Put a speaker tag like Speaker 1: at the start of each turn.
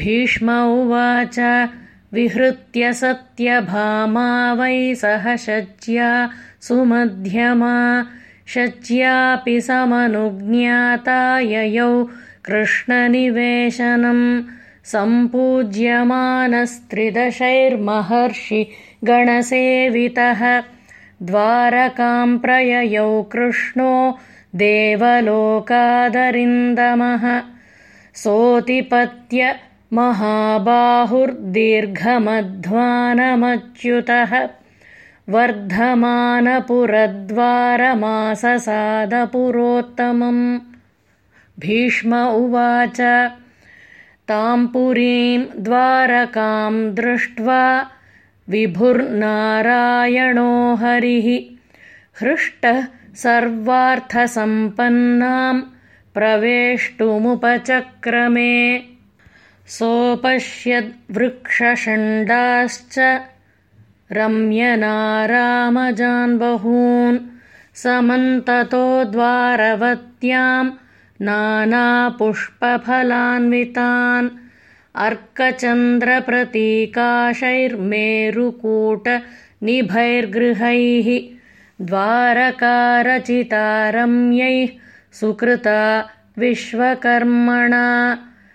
Speaker 1: भीष्म उवाच विहृत्य सत्यभामा वै सह शच्या सुमध्यमा शच्यापि समनुज्ञाता ययौ कृष्णनिवेशनम् गणसेवितः द्वारकाम् प्रययौ कृष्णो देवलोकादरिन्दमः सोऽतिपत्य महाबाहुर्दीर्घमध्वानमच्युतः वर्धमानपुरद्वारमाससादपुरोत्तमम्। भीष्म उवाच ताम् पुरीम् द्वारकाम् दृष्ट्वा विभुर्नारायणो हरिः। हृष्टः सर्वार्थसम्पन्नाम् प्रवेष्टुमुपचक्रमे सोपश्यद्वृक्षषण्डाश्च रम्यनारामजान् बहून् समन्ततो द्वारवत्याम् नानापुष्पफलान्वितान् अर्कचन्द्रप्रतीकाशैर्मेरुकूटनिभैर्गृहैः द्वारकारचिता रम्यैः सुकृता विश्वकर्मणा